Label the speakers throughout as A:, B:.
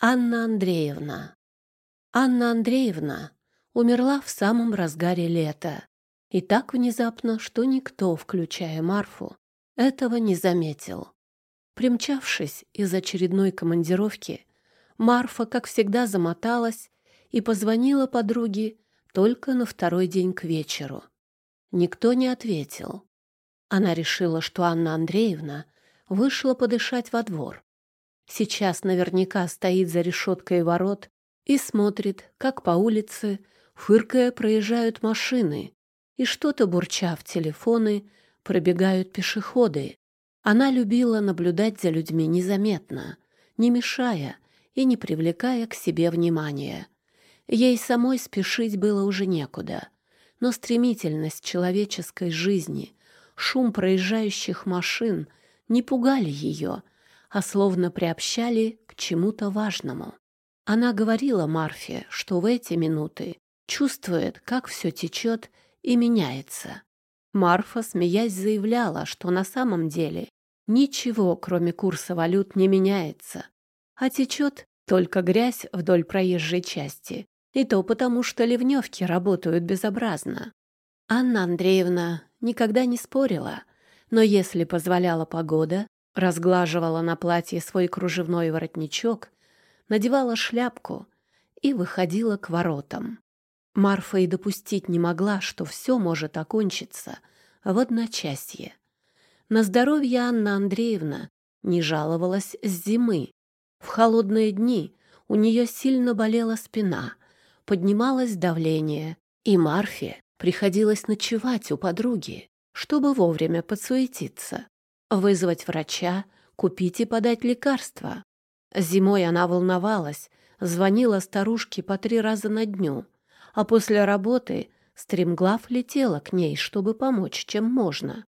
A: Анна Андреевна. Анна Андреевна умерла в самом разгаре лета. И так внезапно, что никто, включая Марфу, этого не заметил. Примчавшись из очередной командировки, Марфа, как всегда, замоталась и позвонила подруге только на второй день к вечеру. Никто не ответил. Она решила, что Анна Андреевна вышла подышать во двор. Сейчас наверняка стоит за решеткой ворот и смотрит, как по улице, фыркая, проезжают машины, и что-то бурча в телефоны, пробегают пешеходы. Она любила наблюдать за людьми незаметно, не мешая и не привлекая к себе внимания. Ей самой спешить было уже некуда, но стремительность человеческой жизни, шум проезжающих машин не пугали ее — а словно приобщали к чему-то важному. Она говорила Марфе, что в эти минуты чувствует, как все течет и меняется. Марфа, смеясь, заявляла, что на самом деле ничего, кроме курса валют, не меняется, а течет только грязь вдоль проезжей части, и то потому, что ливневки работают безобразно. Анна Андреевна никогда не спорила, но если позволяла погода, разглаживала на платье свой кружевной воротничок, надевала шляпку и выходила к воротам. Марфа и допустить не могла, что все может окончиться в одночасье. На здоровье Анна Андреевна не жаловалась с зимы. В холодные дни у нее сильно болела спина, поднималось давление, и Марфе приходилось ночевать у подруги, чтобы вовремя подсуетиться вызвать врача, купить и подать лекарства. Зимой она волновалась, звонила старушке по три раза на дню, а после работы стремглав летела к ней, чтобы помочь, чем можно.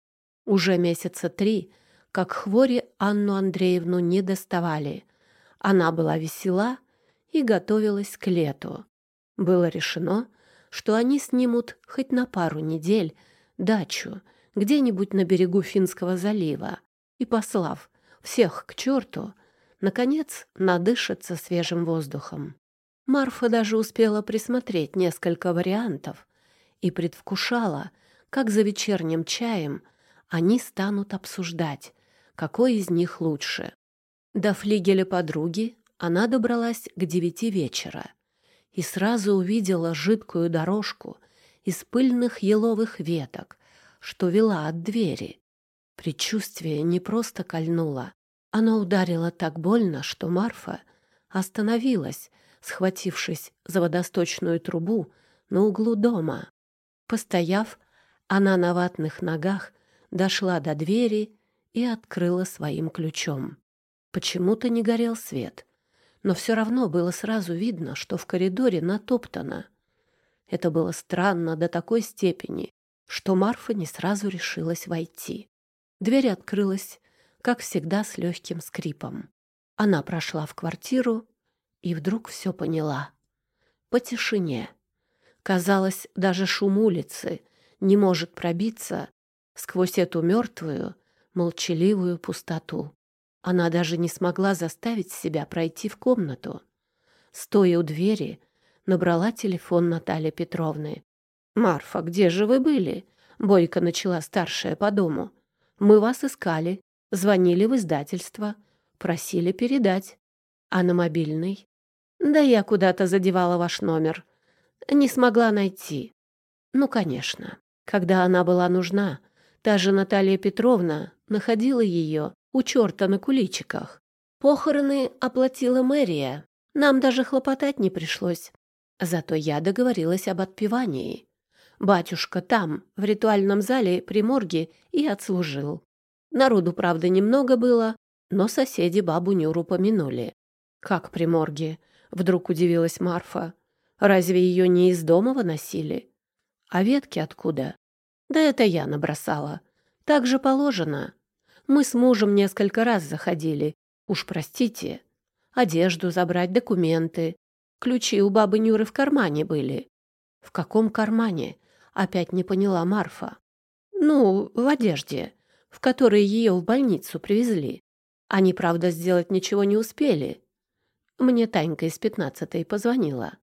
A: Уже месяца три, как хвори Анну Андреевну не доставали. Она была весела и готовилась к лету. Было решено, что они снимут хоть на пару недель дачу — где-нибудь на берегу Финского залива и, послав всех к черту, наконец надышаться свежим воздухом. Марфа даже успела присмотреть несколько вариантов и предвкушала, как за вечерним чаем они станут обсуждать, какой из них лучше. До флигеля подруги она добралась к девяти вечера и сразу увидела жидкую дорожку из пыльных еловых веток, что вела от двери. Предчувствие не просто кольнуло. Оно ударило так больно, что Марфа остановилась, схватившись за водосточную трубу на углу дома. Постояв, она на ватных ногах дошла до двери и открыла своим ключом. Почему-то не горел свет, но все равно было сразу видно, что в коридоре натоптано. Это было странно до такой степени, что Марфа не сразу решилась войти. Дверь открылась, как всегда, с легким скрипом. Она прошла в квартиру и вдруг все поняла. По тишине. Казалось, даже шум улицы не может пробиться сквозь эту мертвую, молчаливую пустоту. Она даже не смогла заставить себя пройти в комнату. Стоя у двери, набрала телефон Натальи Петровны. «Марфа, где же вы были?» — Бойко начала старшая по дому. «Мы вас искали, звонили в издательство, просили передать. А на мобильный?» «Да я куда-то задевала ваш номер. Не смогла найти». «Ну, конечно. Когда она была нужна, та же Наталья Петровна находила ее у черта на куличиках. Похороны оплатила мэрия. Нам даже хлопотать не пришлось. Зато я договорилась об отпевании. Батюшка там, в ритуальном зале при морге, и отслужил. Народу, правда, немного было, но соседи бабу Нюру помянули. «Как при морге?» — вдруг удивилась Марфа. «Разве ее не из дома выносили?» «А ветки откуда?» «Да это я набросала. Так же положено. Мы с мужем несколько раз заходили. Уж простите. Одежду забрать, документы. Ключи у бабы Нюры в кармане были». «В каком кармане?» Опять не поняла Марфа. Ну, в одежде, в которой ее в больницу привезли. Они, правда, сделать ничего не успели. Мне Танька из пятнадцатой позвонила.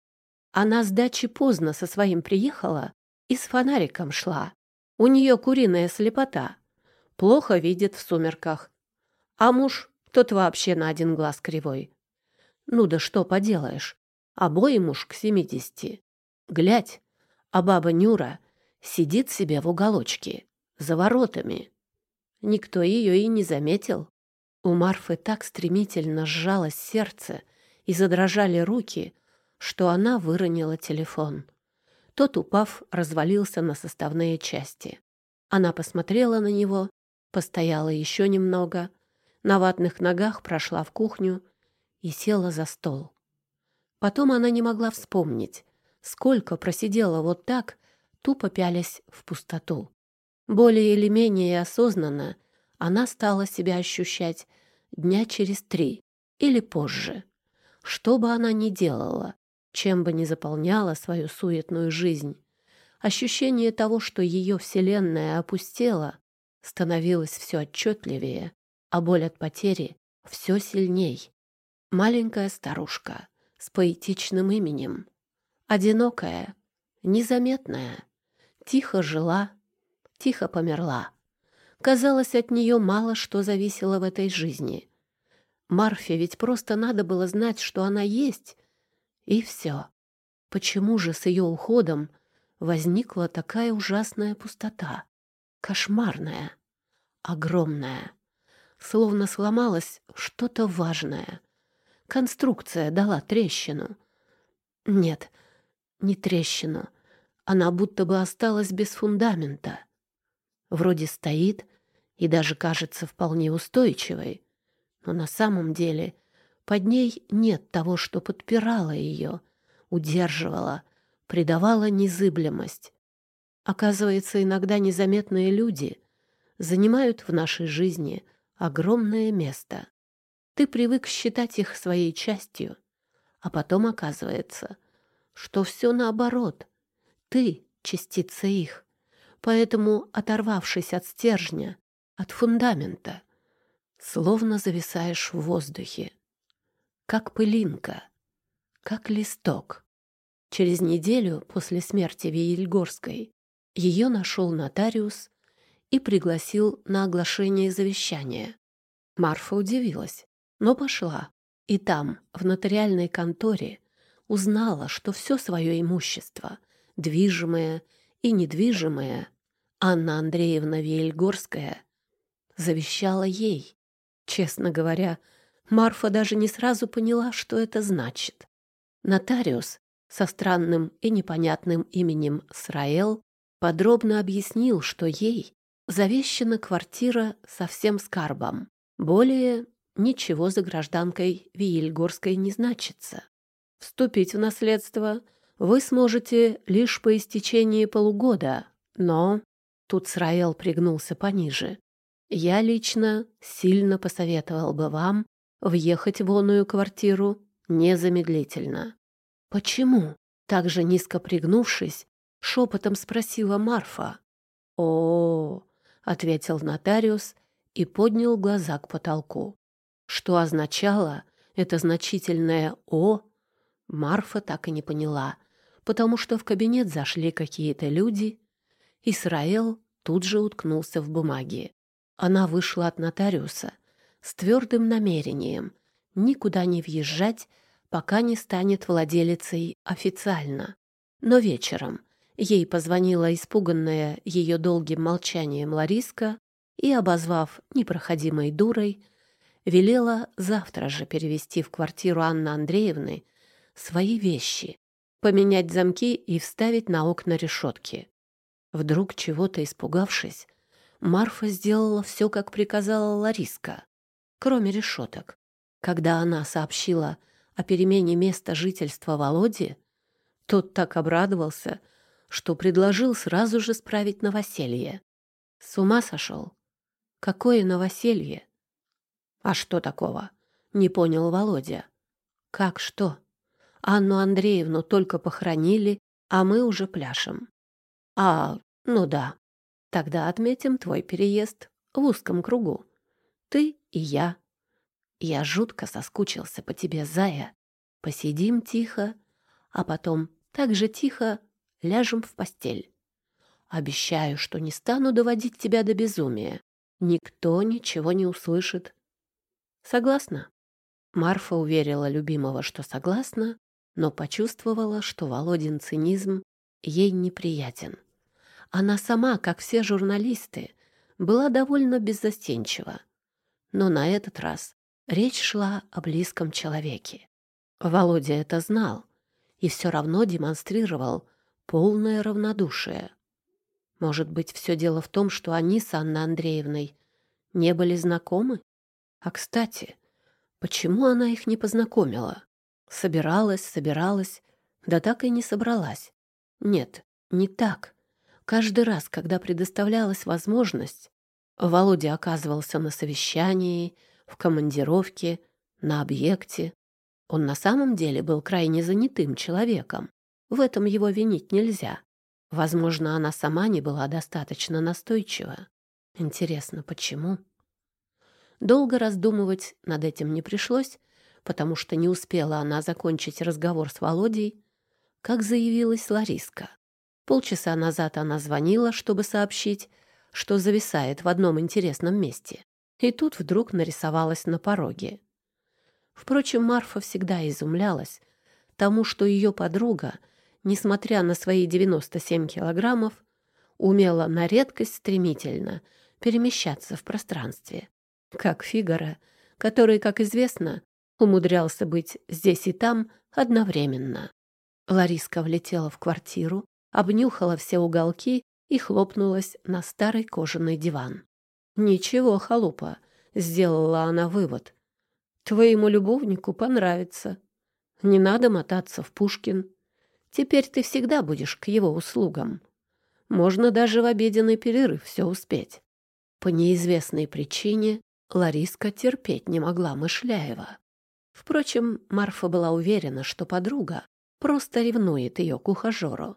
A: Она с дачи поздно со своим приехала и с фонариком шла. У нее куриная слепота. Плохо видит в сумерках. А муж тот вообще на один глаз кривой. Ну да что поделаешь, обоим уж к семидесяти. Глядь, а баба Нюра сидит себе в уголочке, за воротами. Никто ее и не заметил. У Марфы так стремительно сжалось сердце и задрожали руки, что она выронила телефон. Тот, упав, развалился на составные части. Она посмотрела на него, постояла еще немного, на ватных ногах прошла в кухню и села за стол. Потом она не могла вспомнить, сколько просидела вот так, тупо пялясь в пустоту. Более или менее осознанно она стала себя ощущать дня через три или позже. Что бы она ни делала, чем бы ни заполняла свою суетную жизнь, ощущение того, что ее вселенная опустела, становилось все отчетливее, а боль от потери все сильней. Маленькая старушка с поэтичным именем, одинокая, незаметная, тихо жила, тихо померла. Казалось, от нее мало что зависело в этой жизни. Марфе ведь просто надо было знать, что она есть, и все. Почему же с ее уходом возникла такая ужасная пустота? Кошмарная, огромная. Словно сломалось что-то важное. Конструкция дала трещину. Нет, не трещину. Она будто бы осталась без фундамента. Вроде стоит и даже кажется вполне устойчивой, но на самом деле под ней нет того, что подпирало ее, удерживало, придавало незыблемость. Оказывается, иногда незаметные люди занимают в нашей жизни огромное место. Ты привык считать их своей частью, а потом оказывается, что все наоборот. Ты — частица их. Поэтому, оторвавшись от стержня, от фундамента, словно зависаешь в воздухе как пылинка, как листок. Через неделю после смерти Виельгорской ее нашел нотариус и пригласил на оглашение завещания. Марфа удивилась, но пошла. И там, в нотариальной конторе, узнала, что все свое имущество, движимое и недвижимое, Анна Андреевна Виельгорская завещала ей. Честно говоря, Марфа даже не сразу поняла, что это значит. Нотариус со странным и непонятным именем Сраэл подробно объяснил, что ей завещана квартира со всем скарбом. Более ничего за гражданкой Виельгорской не значится. Вступить в наследство вы сможете лишь по истечении полугода, но... Тут Сраэл пригнулся пониже. Я лично сильно посоветовал бы вам въехать в оную квартиру незамедлительно. «Почему?» — так же низко пригнувшись, шепотом спросила Марфа. -о ответил нотариус и поднял глаза к потолку. Что означало это значительное «о», Марфа так и не поняла, потому что в кабинет зашли какие-то люди. Исраэл тут же уткнулся в бумаги. Она вышла от нотариуса — с твердым намерением никуда не въезжать, пока не станет владелицей официально. Но вечером ей позвонила испуганная ее долгим молчанием Лариска и, обозвав непроходимой дурой, велела завтра же перевести в квартиру Анны Андреевны свои вещи, поменять замки и вставить на окна решетки. Вдруг, чего-то испугавшись, Марфа сделала все, как приказала Лариска кроме решеток. Когда она сообщила о перемене места жительства Володи, тот так обрадовался, что предложил сразу же справить новоселье. С ума сошел? Какое новоселье? А что такого? Не понял Володя. Как что? Анну Андреевну только похоронили, а мы уже пляшем. А, ну да. Тогда отметим твой переезд в узком кругу. Ты и я. Я жутко соскучился по тебе, Зая. Посидим тихо, а потом так же тихо ляжем в постель. Обещаю, что не стану доводить тебя до безумия. Никто ничего не услышит. Согласна?» Марфа уверила любимого, что согласна, но почувствовала, что Володин цинизм ей неприятен. Она сама, как все журналисты, была довольно беззастенчива. Но на этот раз речь шла о близком человеке. Володя это знал и все равно демонстрировал полное равнодушие. Может быть, все дело в том, что они с Анной Андреевной не были знакомы? А, кстати, почему она их не познакомила? Собиралась, собиралась, да так и не собралась. Нет, не так. Каждый раз, когда предоставлялась возможность, Володя оказывался на совещании, в командировке, на объекте. Он на самом деле был крайне занятым человеком. В этом его винить нельзя. Возможно, она сама не была достаточно настойчива. Интересно, почему? Долго раздумывать над этим не пришлось, потому что не успела она закончить разговор с Володей, как заявилась Лариска. Полчаса назад она звонила, чтобы сообщить, что зависает в одном интересном месте. И тут вдруг нарисовалась на пороге. Впрочем, Марфа всегда изумлялась тому, что ее подруга, несмотря на свои 97 килограммов, умела на редкость стремительно перемещаться в пространстве. Как Фигара, который, как известно, умудрялся быть здесь и там одновременно. Лариска влетела в квартиру, обнюхала все уголки и хлопнулась на старый кожаный диван. «Ничего, халупа», — сделала она вывод. «Твоему любовнику понравится. Не надо мотаться в Пушкин. Теперь ты всегда будешь к его услугам. Можно даже в обеденный перерыв все успеть». По неизвестной причине Лариска терпеть не могла Мышляева. Впрочем, Марфа была уверена, что подруга просто ревнует ее к ухажеру.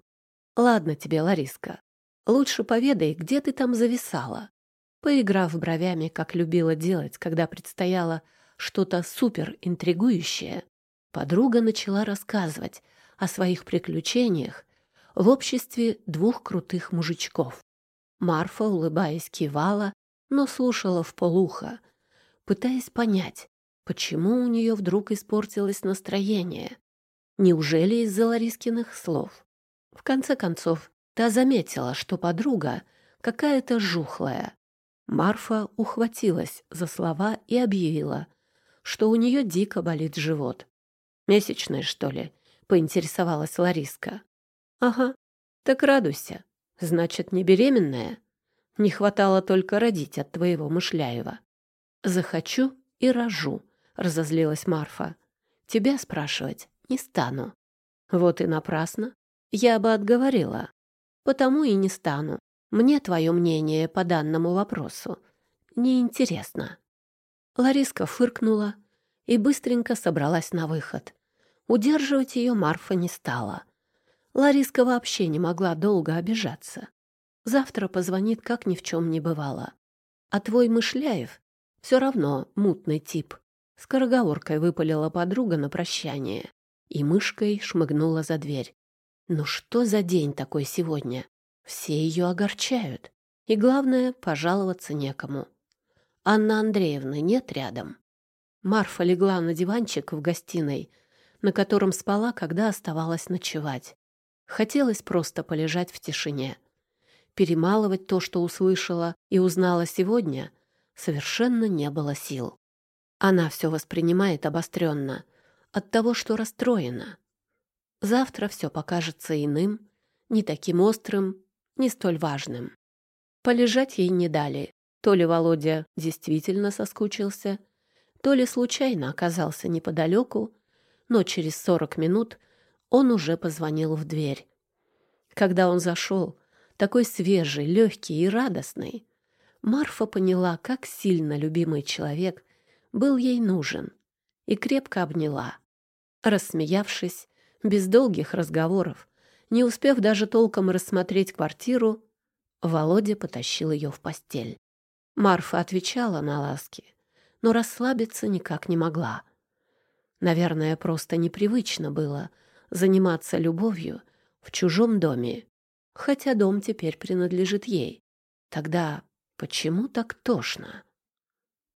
A: «Ладно тебе, Лариска, лучше поведай, где ты там зависала». Поиграв бровями, как любила делать, когда предстояло что-то суперинтригующее, подруга начала рассказывать о своих приключениях в обществе двух крутых мужичков. Марфа, улыбаясь, кивала, но слушала в полухо, пытаясь понять, почему у нее вдруг испортилось настроение. Неужели из-за Ларискиных слов? В конце концов, та заметила, что подруга какая-то жухлая. Марфа ухватилась за слова и объявила, что у нее дико болит живот. «Месячная, что ли?» — поинтересовалась Лариска. «Ага, так радуйся. Значит, не беременная?» Не хватало только родить от твоего Мышляева. Захочу и рожу, разозлилась Марфа. Тебя спрашивать не стану. Вот и напрасно. Я бы отговорила. Потому и не стану. Мне твое мнение по данному вопросу неинтересно. Лариска фыркнула и быстренько собралась на выход. Удерживать ее Марфа не стала. Лариска вообще не могла долго обижаться. Завтра позвонит, как ни в чем не бывало. А твой Мышляев все равно мутный тип. Скороговоркой выпалила подруга на прощание. И мышкой шмыгнула за дверь. Ну что за день такой сегодня? Все ее огорчают. И главное, пожаловаться некому. Анна Андреевны нет рядом. Марфа легла на диванчик в гостиной, на котором спала, когда оставалась ночевать. Хотелось просто полежать в тишине перемалывать то, что услышала и узнала сегодня, совершенно не было сил. Она все воспринимает обостренно, от того, что расстроена. Завтра все покажется иным, не таким острым, не столь важным. Полежать ей не дали. То ли Володя действительно соскучился, то ли случайно оказался неподалеку, но через сорок минут он уже позвонил в дверь. Когда он зашел, такой свежий, легкий и радостный. Марфа поняла, как сильно любимый человек был ей нужен, и крепко обняла. Рассмеявшись, без долгих разговоров, не успев даже толком рассмотреть квартиру, Володя потащил ее в постель. Марфа отвечала на ласки, но расслабиться никак не могла. Наверное, просто непривычно было заниматься любовью в чужом доме, хотя дом теперь принадлежит ей. Тогда почему так тошно?